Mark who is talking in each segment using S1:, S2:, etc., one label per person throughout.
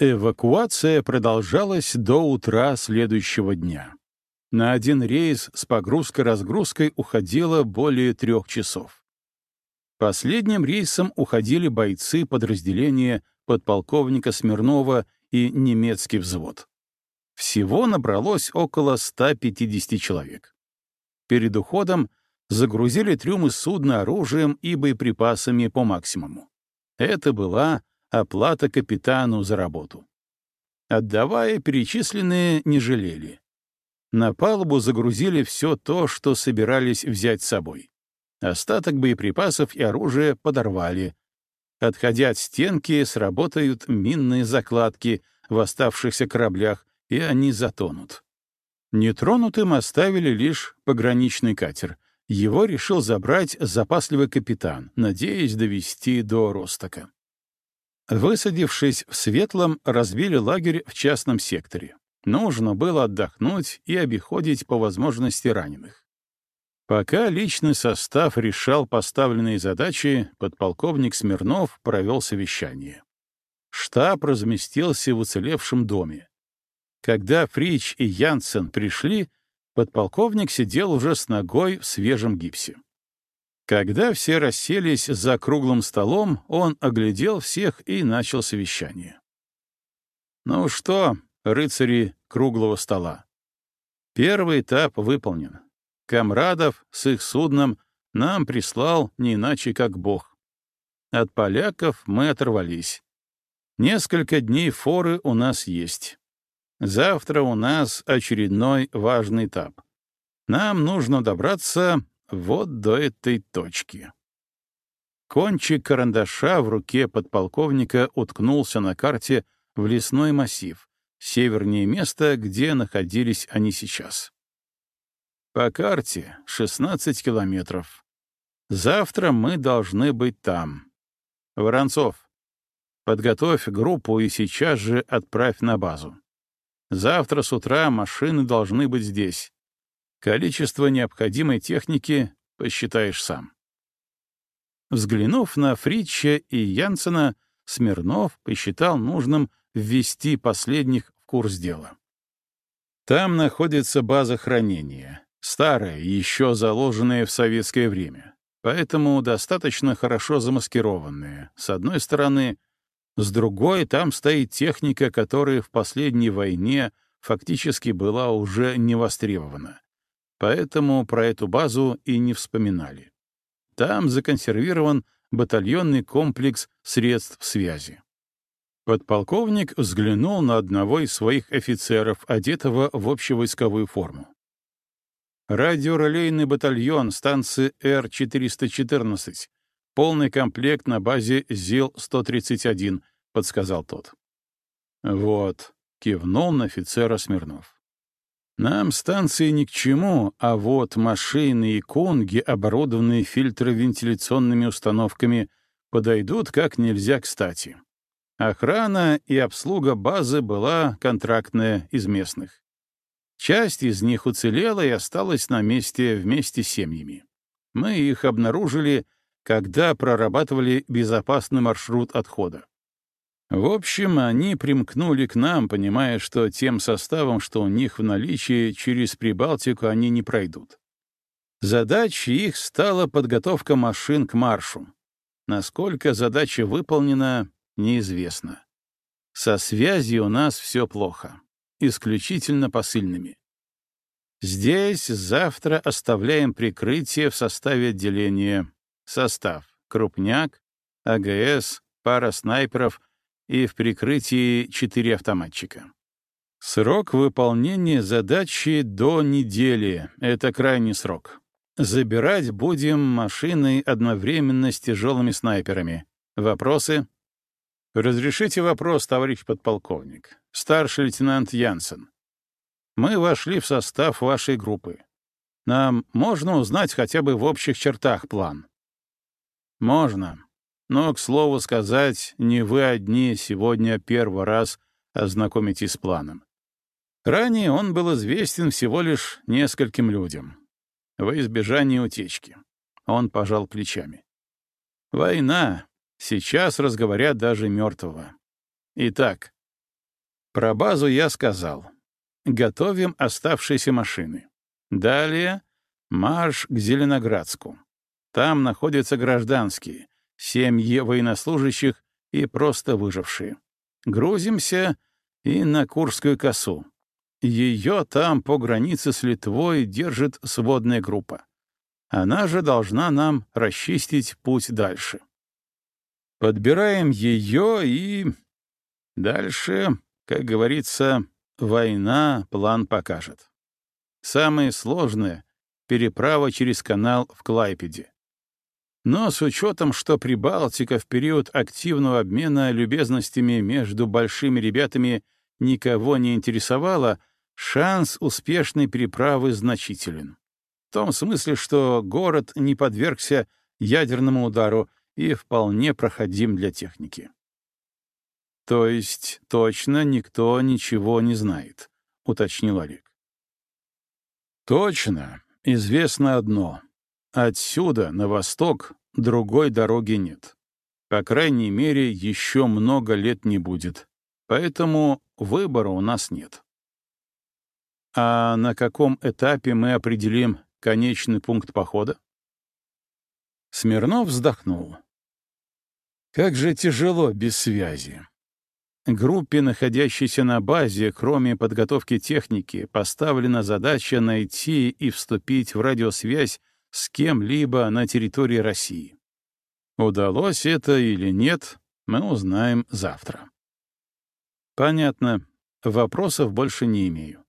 S1: Эвакуация продолжалась до утра следующего дня. На один рейс с погрузкой-разгрузкой уходило более трех часов. Последним рейсом уходили бойцы подразделения подполковника Смирнова и немецкий взвод. Всего набралось около 150 человек. Перед уходом загрузили трюмы судна оружием и боеприпасами по максимуму. Это была оплата капитану за работу. Отдавая, перечисленные не жалели. На палубу загрузили все то, что собирались взять с собой. Остаток боеприпасов и оружия подорвали. Отходя от стенки, сработают минные закладки в оставшихся кораблях, и они затонут. Нетронутым оставили лишь пограничный катер. Его решил забрать запасливый капитан, надеясь довести до Ростока. Высадившись в Светлом, разбили лагерь в частном секторе. Нужно было отдохнуть и обиходить по возможности раненых. Пока личный состав решал поставленные задачи, подполковник Смирнов провел совещание. Штаб разместился в уцелевшем доме. Когда Фрич и Янсен пришли, подполковник сидел уже с ногой в свежем гипсе. Когда все расселись за круглым столом, он оглядел всех и начал совещание. «Ну что, рыцари круглого стола? Первый этап выполнен. Камрадов с их судном нам прислал не иначе, как Бог. От поляков мы оторвались. Несколько дней форы у нас есть. Завтра у нас очередной важный этап. Нам нужно добраться вот до этой точки. Кончик карандаша в руке подполковника уткнулся на карте в лесной массив, севернее места, где находились они сейчас. По карте 16 километров. Завтра мы должны быть там. Воронцов, подготовь группу и сейчас же отправь на базу. Завтра с утра машины должны быть здесь. Количество необходимой техники посчитаешь сам. Взглянув на Фритча и Янсена, Смирнов посчитал нужным ввести последних в курс дела. Там находится база хранения, старая, еще заложенная в советское время, поэтому достаточно хорошо замаскированная. С одной стороны, с другой там стоит техника, которая в последней войне фактически была уже не востребована. Поэтому про эту базу и не вспоминали. Там законсервирован батальонный комплекс средств связи. Подполковник взглянул на одного из своих офицеров, одетого в общевойсковую форму. Радиорелейный батальон станции Р-414. Полный комплект на базе ЗИЛ-131, подсказал тот. Вот, кивнул на офицера Смирнов. Нам станции ни к чему, а вот машины и конги, оборудованные фильтровентиляционными установками, подойдут как нельзя кстати. Охрана и обслуга базы была контрактная из местных. Часть из них уцелела и осталась на месте вместе с семьями. Мы их обнаружили, когда прорабатывали безопасный маршрут отхода. В общем, они примкнули к нам, понимая, что тем составом, что у них в наличии, через Прибалтику они не пройдут. Задачей их стала подготовка машин к маршу. Насколько задача выполнена, неизвестно. Со связью у нас все плохо, исключительно посыльными. Здесь завтра оставляем прикрытие в составе отделения. Состав — крупняк, АГС, пара снайперов — и в прикрытии четыре автоматчика. Срок выполнения задачи до недели — это крайний срок. Забирать будем машины одновременно с тяжелыми снайперами. Вопросы? Разрешите вопрос, товарищ подполковник. Старший лейтенант Янсен. Мы вошли в состав вашей группы. Нам можно узнать хотя бы в общих чертах план? Можно. Но, к слову сказать, не вы одни сегодня первый раз ознакомитесь с планом. Ранее он был известен всего лишь нескольким людям. Во избежание утечки. Он пожал плечами. Война. Сейчас разговорят даже мертвого. Итак, Про базу я сказал. Готовим оставшиеся машины. Далее марш к Зеленоградску. Там находятся гражданские, семьи военнослужащих и просто выжившие. Грузимся и на Курскую косу. Ее там по границе с Литвой держит сводная группа. Она же должна нам расчистить путь дальше. Подбираем ее и... Дальше, как говорится, война план покажет. Самое сложное — переправа через канал в Клайпеде. Но с учетом, что Прибалтика в период активного обмена любезностями между большими ребятами никого не интересовала, шанс успешной переправы значителен. В том смысле, что город не подвергся ядерному удару и вполне проходим для техники. То есть точно никто ничего не знает, уточнил Олег. Точно, известно одно. Отсюда, на восток, другой дороги нет. По крайней мере, еще много лет не будет. Поэтому выбора у нас нет. А на каком этапе мы определим конечный пункт похода? Смирнов вздохнул. Как же тяжело без связи. Группе, находящейся на базе, кроме подготовки техники, поставлена задача найти и вступить в радиосвязь с кем-либо на территории России. Удалось это или нет, мы узнаем завтра. Понятно. Вопросов больше не имею.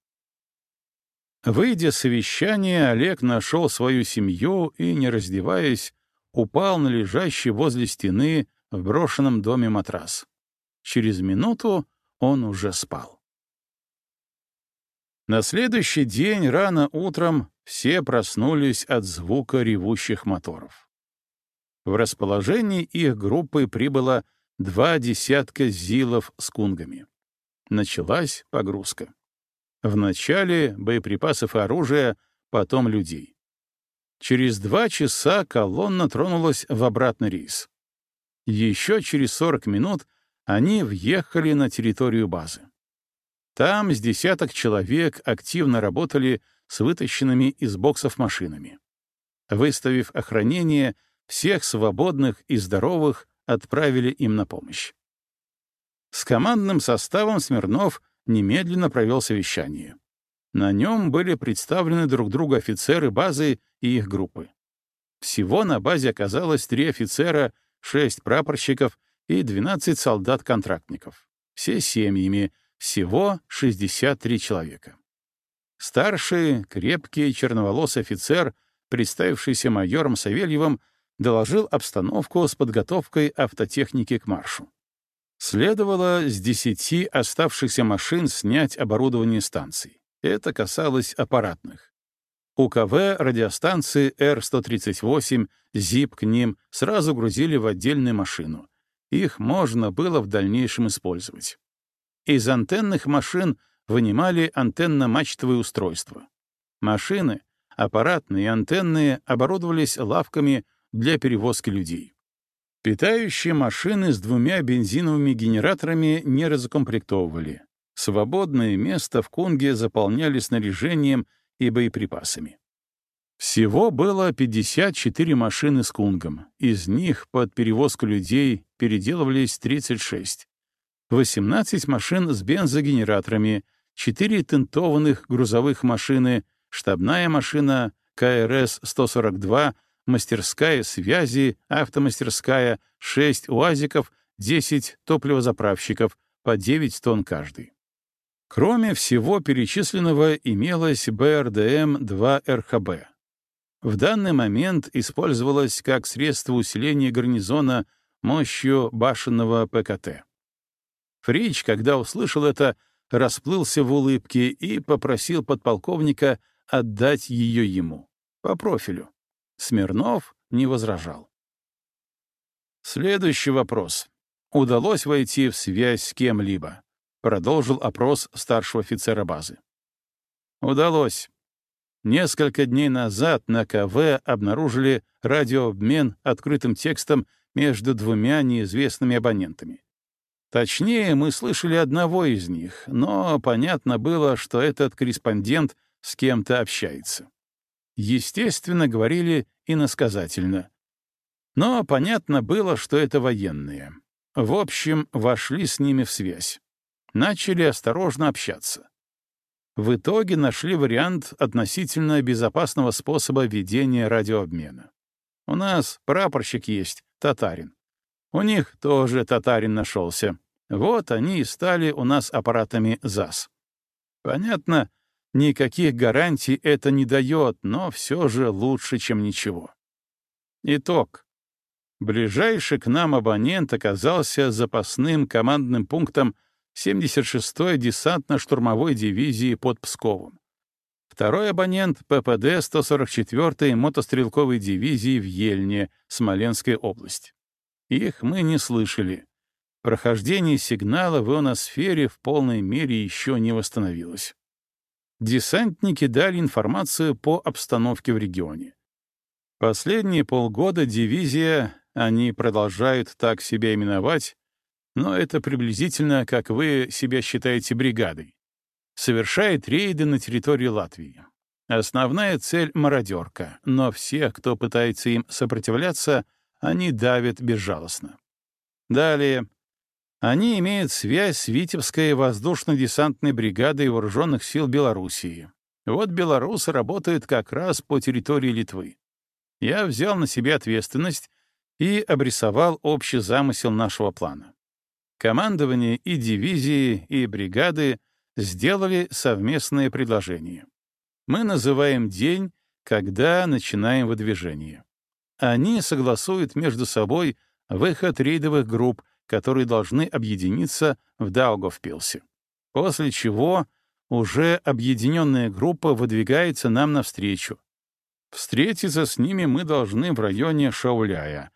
S1: Выйдя с совещания, Олег нашел свою семью и, не раздеваясь, упал на лежащий возле стены в брошенном доме матрас. Через минуту он уже спал. На следующий день рано утром все проснулись от звука ревущих моторов. В расположении их группы прибыло два десятка зилов с кунгами. Началась погрузка. Вначале боеприпасов и оружия, потом людей. Через два часа колонна тронулась в обратный рейс. Еще через 40 минут они въехали на территорию базы. Там с десяток человек активно работали с вытащенными из боксов машинами. Выставив охранение, всех свободных и здоровых отправили им на помощь. С командным составом Смирнов немедленно провел совещание. На нем были представлены друг другу офицеры базы и их группы. Всего на базе оказалось три офицера, шесть прапорщиков и 12 солдат-контрактников. Все семьями, всего 63 человека. Старший, крепкий, черноволосый офицер, представившийся майором Савельевым, доложил обстановку с подготовкой автотехники к маршу. Следовало с десяти оставшихся машин снять оборудование станций. Это касалось аппаратных. УКВ радиостанции Р-138, ЗИП к ним сразу грузили в отдельную машину. Их можно было в дальнейшем использовать. Из антенных машин вынимали антенно-мачтовые устройства. Машины, аппаратные и антенные, оборудовались лавками для перевозки людей. Питающие машины с двумя бензиновыми генераторами не разукомплектовывали. Свободное место в Кунге заполняли снаряжением и боеприпасами. Всего было 54 машины с Кунгом. Из них под перевозку людей переделывались 36. 18 машин с бензогенераторами, 4 тентованных грузовых машины, штабная машина КРС-142 мастерская связи, автомастерская, 6 УАЗиков, 10 топливозаправщиков, по 9 тонн каждый. Кроме всего перечисленного имелось БРДМ-2 РХБ. В данный момент использовалось как средство усиления гарнизона мощью башенного ПКТ. Фрич, когда услышал это, расплылся в улыбке и попросил подполковника отдать ее ему, по профилю. Смирнов не возражал. Следующий вопрос. Удалось войти в связь с кем-либо? Продолжил опрос старшего офицера базы. Удалось. Несколько дней назад на КВ обнаружили радиообмен открытым текстом между двумя неизвестными абонентами. Точнее, мы слышали одного из них, но понятно было, что этот корреспондент с кем-то общается. Естественно, говорили иносказательно. Но понятно было, что это военные. В общем, вошли с ними в связь. Начали осторожно общаться. В итоге нашли вариант относительно безопасного способа ведения радиообмена. У нас прапорщик есть, татарин. У них тоже татарин нашелся. Вот они и стали у нас аппаратами ЗАС. Понятно, никаких гарантий это не дает, но все же лучше, чем ничего. Итог. Ближайший к нам абонент оказался запасным командным пунктом 76-й десантно-штурмовой дивизии под Псковом. Второй абонент — ППД 144-й мотострелковой дивизии в Ельне, Смоленская область. Их мы не слышали. Прохождение сигнала в ионосфере в полной мере еще не восстановилось. Десантники дали информацию по обстановке в регионе. Последние полгода дивизия, они продолжают так себя именовать, но это приблизительно, как вы себя считаете бригадой, совершает рейды на территории Латвии. Основная цель — мародерка, но всех, кто пытается им сопротивляться, они давят безжалостно. Далее. Они имеют связь с Витебской воздушно-десантной бригадой вооруженных сил Белоруссии. Вот белорусы работают как раз по территории Литвы я взял на себя ответственность и обрисовал общий замысел нашего плана. Командование и дивизии, и бригады сделали совместное предложение. Мы называем день, когда начинаем выдвижение. Они согласуют между собой выход рейдовых групп, которые должны объединиться в Даугавпилсе. После чего уже объединенная группа выдвигается нам навстречу, Встретиться с ними мы должны в районе Шауляя.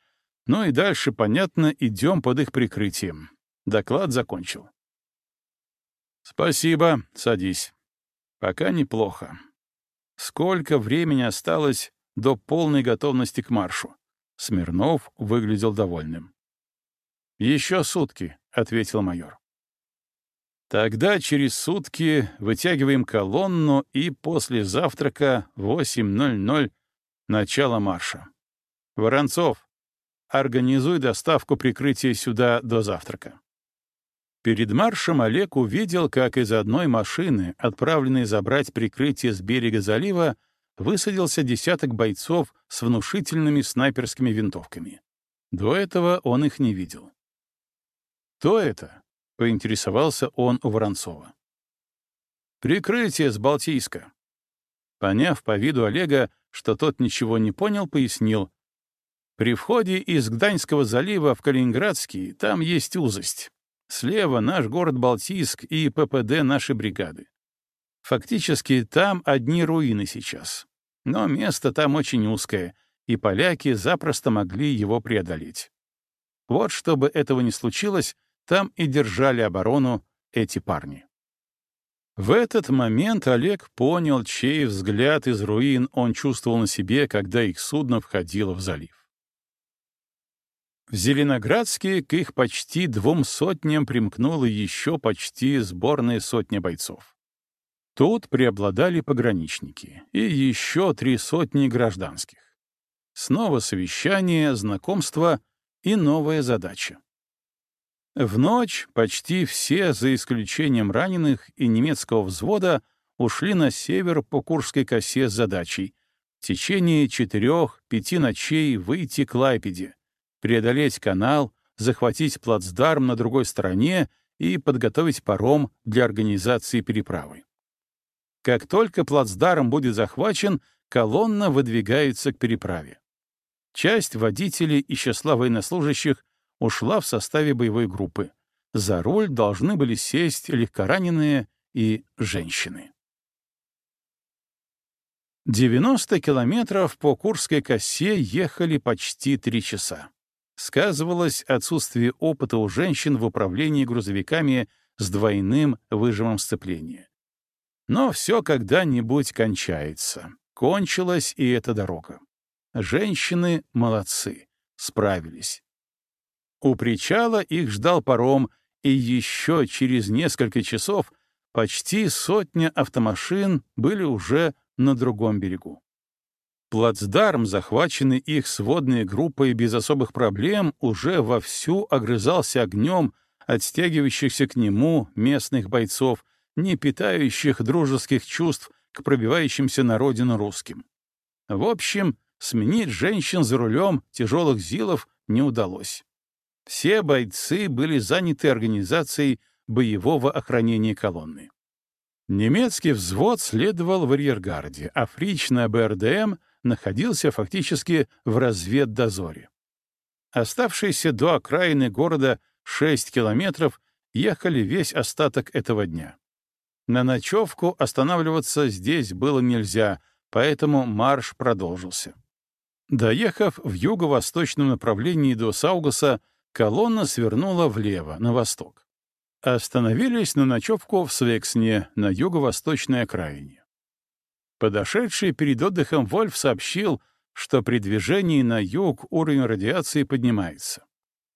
S1: Ну и дальше, понятно, идем под их прикрытием. Доклад закончил. Спасибо, садись. Пока неплохо. Сколько времени осталось до полной готовности к маршу? Смирнов выглядел довольным. «Еще сутки», — ответил майор. Тогда через сутки вытягиваем колонну и после завтрака 8.00 начало марша. Воронцов, организуй доставку прикрытия сюда до завтрака. Перед маршем Олег увидел, как из одной машины, отправленной забрать прикрытие с берега залива, высадился десяток бойцов с внушительными снайперскими винтовками. До этого он их не видел. «Кто это?» — поинтересовался он у Воронцова. «Прикрытие с Балтийска». Поняв по виду Олега, что тот ничего не понял, пояснил. «При входе из Гданьского залива в Калининградский там есть узость. Слева наш город Балтийск и ППД нашей бригады. Фактически там одни руины сейчас. Но место там очень узкое, и поляки запросто могли его преодолеть. Вот чтобы этого не случилось, там и держали оборону эти парни. В этот момент Олег понял, чей взгляд из руин он чувствовал на себе, когда их судно входило в залив. В Зеленоградске к их почти двум сотням примкнула еще почти сборная сотня бойцов. Тут преобладали пограничники и еще три сотни гражданских. Снова совещание, знакомство и новая задача. В ночь почти все, за исключением раненых и немецкого взвода, ушли на север по Курской косе с задачей в течение четырех-пяти ночей выйти к Лайпеде, преодолеть канал, захватить плацдарм на другой стороне и подготовить паром для организации переправы. Как только плацдарм будет захвачен, колонна выдвигается к переправе. Часть водителей и числа военнослужащих ушла в составе боевой группы. За руль должны были сесть легкораненые и женщины. 90 километров по Курской косе ехали почти три часа. Сказывалось отсутствие опыта у женщин в управлении грузовиками с двойным выжимом сцепления. Но все когда-нибудь кончается. Кончилась и эта дорога. Женщины молодцы, справились. У причала их ждал паром, и еще через несколько часов почти сотня автомашин были уже на другом берегу. Плацдарм, захваченный их сводной группой без особых проблем, уже вовсю огрызался огнем от стягивающихся к нему местных бойцов, не питающих дружеских чувств к пробивающимся на родину русским. В общем, сменить женщин за рулем тяжелых зилов не удалось. Все бойцы были заняты организацией боевого охранения колонны. Немецкий взвод следовал в арьергарде, а фрич на БРДМ находился фактически в разведдозоре. Оставшиеся до окраины города 6 километров ехали весь остаток этого дня. На ночевку останавливаться здесь было нельзя, поэтому марш продолжился. Доехав в юго-восточном направлении до Саугаса, колонна свернула влево, на восток. Остановились на ночевку в Свексне, на юго-восточной окраине. Подошедший перед отдыхом Вольф сообщил, что при движении на юг уровень радиации поднимается.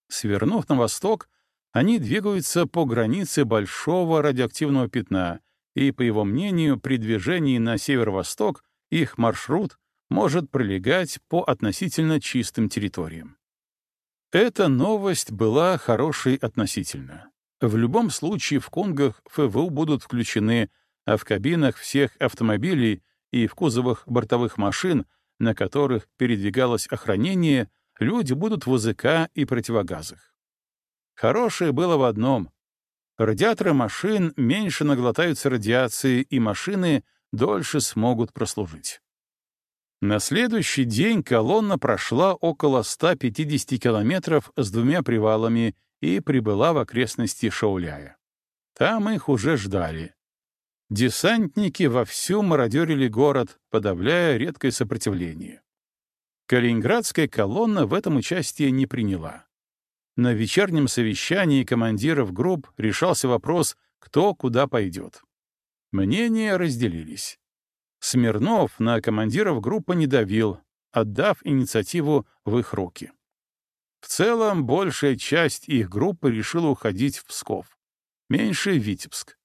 S1: Свернув на восток, они двигаются по границе большого радиоактивного пятна, и, по его мнению, при движении на северо-восток их маршрут может пролегать по относительно чистым территориям. Эта новость была хорошей относительно. В любом случае в Конгах ФВУ будут включены, а в кабинах всех автомобилей и в кузовах бортовых машин, на которых передвигалось охранение, люди будут в УЗК и противогазах. Хорошее было в одном. Радиаторы машин меньше наглотаются радиации, и машины дольше смогут прослужить. На следующий день колонна прошла около 150 километров с двумя привалами и прибыла в окрестности Шауляя. Там их уже ждали. Десантники вовсю мародерили город, подавляя редкое сопротивление. Калининградская колонна в этом участие не приняла. На вечернем совещании командиров групп решался вопрос, кто куда пойдет. Мнения разделились. Смирнов на командиров группы не давил, отдав инициативу в их руки. В целом, большая часть их группы решила уходить в Псков. Меньшая — Витебск.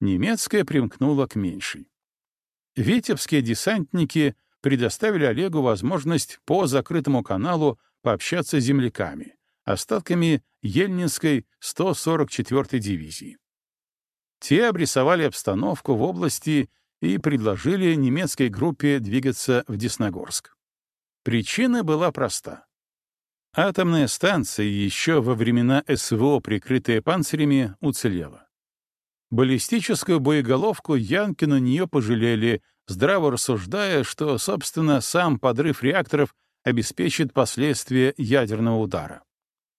S1: Немецкая примкнула к меньшей. Витебские десантники предоставили Олегу возможность по закрытому каналу пообщаться с земляками остатками Ельнинской 144-й дивизии. Те обрисовали обстановку в области и предложили немецкой группе двигаться в Десногорск. Причина была проста. Атомная станция, еще во времена СВО, прикрытая панцирями, уцелела. Баллистическую боеголовку янки на нее пожалели, здраво рассуждая, что, собственно, сам подрыв реакторов обеспечит последствия ядерного удара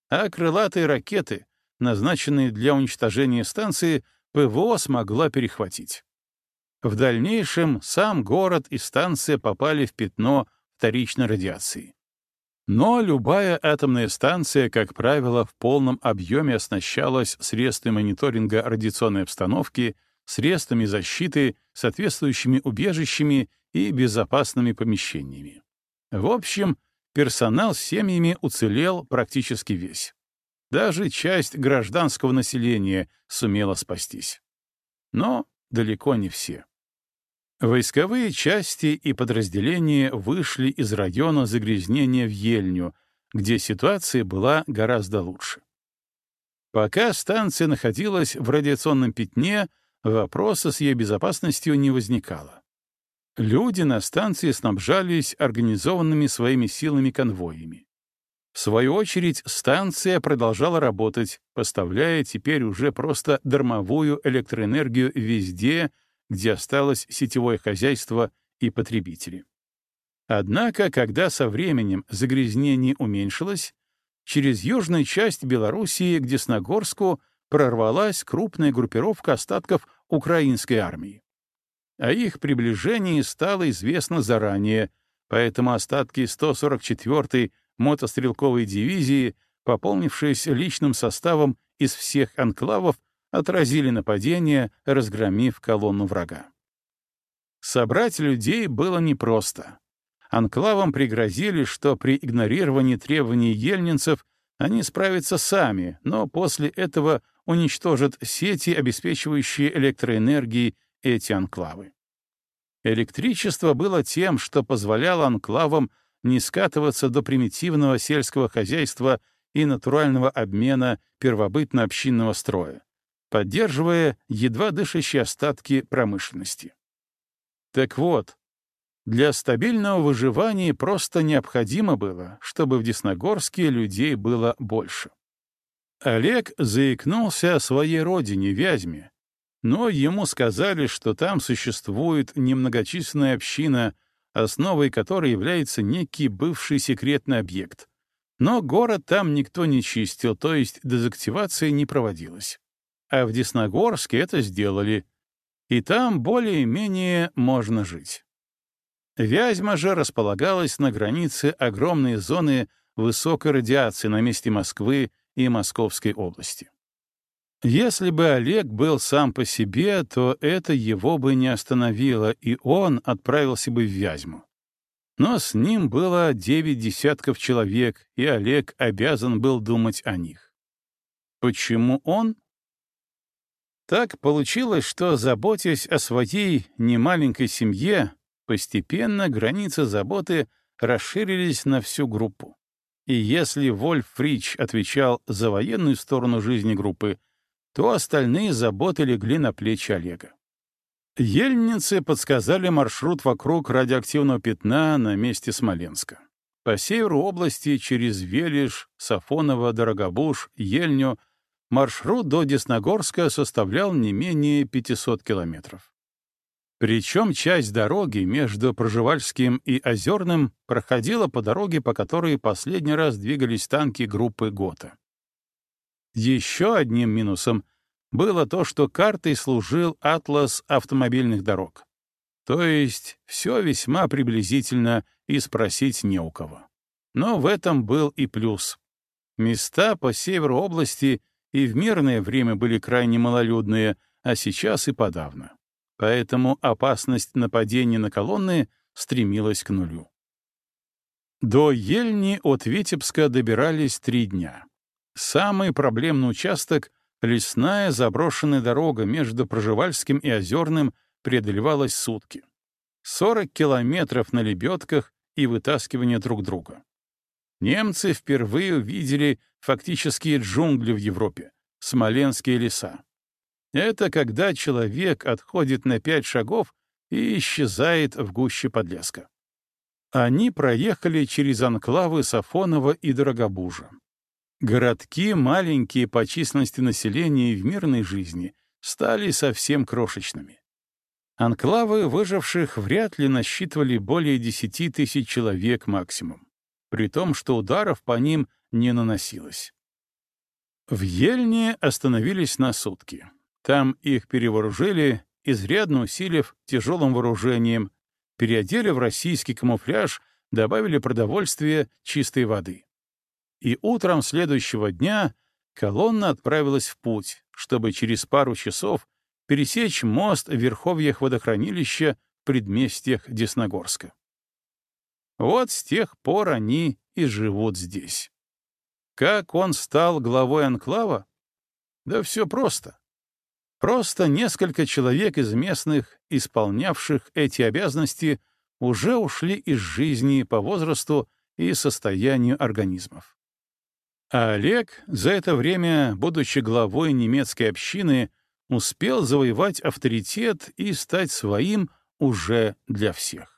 S1: а крылатые ракеты, назначенные для уничтожения станции, ПВО смогла перехватить. В дальнейшем сам город и станция попали в пятно вторичной радиации. Но любая атомная станция, как правило, в полном объеме оснащалась средствами мониторинга радиационной обстановки, средствами защиты, соответствующими убежищами и безопасными помещениями. В общем, персонал с семьями уцелел практически весь. Даже часть гражданского населения сумела спастись. Но далеко не все. Войсковые части и подразделения вышли из района загрязнения в Ельню, где ситуация была гораздо лучше. Пока станция находилась в радиационном пятне, вопроса с ее безопасностью не возникало. Люди на станции снабжались организованными своими силами конвоями. В свою очередь, станция продолжала работать, поставляя теперь уже просто дармовую электроэнергию везде, где осталось сетевое хозяйство и потребители. Однако, когда со временем загрязнение уменьшилось, через южную часть Белоруссии к Десногорску прорвалась крупная группировка остатков украинской армии. О их приближении стало известно заранее, поэтому остатки 144-й мотострелковой дивизии, пополнившись личным составом из всех анклавов, отразили нападение, разгромив колонну врага. Собрать людей было непросто. Анклавам пригрозили, что при игнорировании требований ельнинцев они справятся сами, но после этого уничтожат сети, обеспечивающие электроэнергией эти анклавы. Электричество было тем, что позволяло анклавам не скатываться до примитивного сельского хозяйства и натурального обмена первобытно-общинного строя, поддерживая едва дышащие остатки промышленности. Так вот, для стабильного выживания просто необходимо было, чтобы в Десногорске людей было больше. Олег заикнулся о своей родине, Вязьме, но ему сказали, что там существует немногочисленная община, основой которой является некий бывший секретный объект. Но город там никто не чистил, то есть дезактивация не проводилась. А в Десногорске это сделали, и там более-менее можно жить. Вязьма же располагалась на границе огромной зоны высокой радиации на месте Москвы и Московской области. Если бы Олег был сам по себе, то это его бы не остановило, и он отправился бы в Вязьму. Но с ним было девять десятков человек, и Олег обязан был думать о них. Почему он? Так получилось, что, заботясь о своей немаленькой семье, постепенно границы заботы расширились на всю группу. И если Вольф Фрич отвечал за военную сторону жизни группы, то остальные заботы легли на плечи Олега. Ельницы подсказали маршрут вокруг радиоактивного пятна на месте Смоленска. По северу области через Велиш, Сафоново, Дорогобуш, Ельню маршрут до Десногорска составлял не менее 500 километров. Причем часть дороги между Проживальским и Озерным проходила по дороге, по которой последний раз двигались танки группы ГОТА. Еще одним минусом было то, что картой служил атлас автомобильных дорог. То есть все весьма приблизительно и спросить не у кого. Но в этом был и плюс. Места по северу области и в мирное время были крайне малолюдные, а сейчас и подавно. Поэтому опасность нападения на колонны стремилась к нулю. До Ельни от Витебска добирались три дня. Самый проблемный участок — лесная заброшенная дорога между Проживальским и Озерным преодолевалась сутки. 40 километров на лебедках и вытаскивание друг друга. Немцы впервые увидели фактические джунгли в Европе, смоленские леса. Это когда человек отходит на пять шагов и исчезает в гуще подлеска. Они проехали через анклавы Сафонова и Дорогобужа. Городки, маленькие по численности населения и в мирной жизни, стали совсем крошечными. Анклавы выживших вряд ли насчитывали более 10 тысяч человек максимум, при том, что ударов по ним не наносилось. В Ельне остановились на сутки. Там их перевооружили, изрядно усилив тяжелым вооружением, переодели в российский камуфляж, добавили продовольствия, чистой воды и утром следующего дня колонна отправилась в путь, чтобы через пару часов пересечь мост в верховьях водохранилища в предместьях Десногорска. Вот с тех пор они и живут здесь. Как он стал главой анклава? Да все просто. Просто несколько человек из местных, исполнявших эти обязанности, уже ушли из жизни по возрасту и состоянию организмов. А Олег за это время, будучи главой немецкой общины, успел завоевать авторитет и стать своим уже для всех.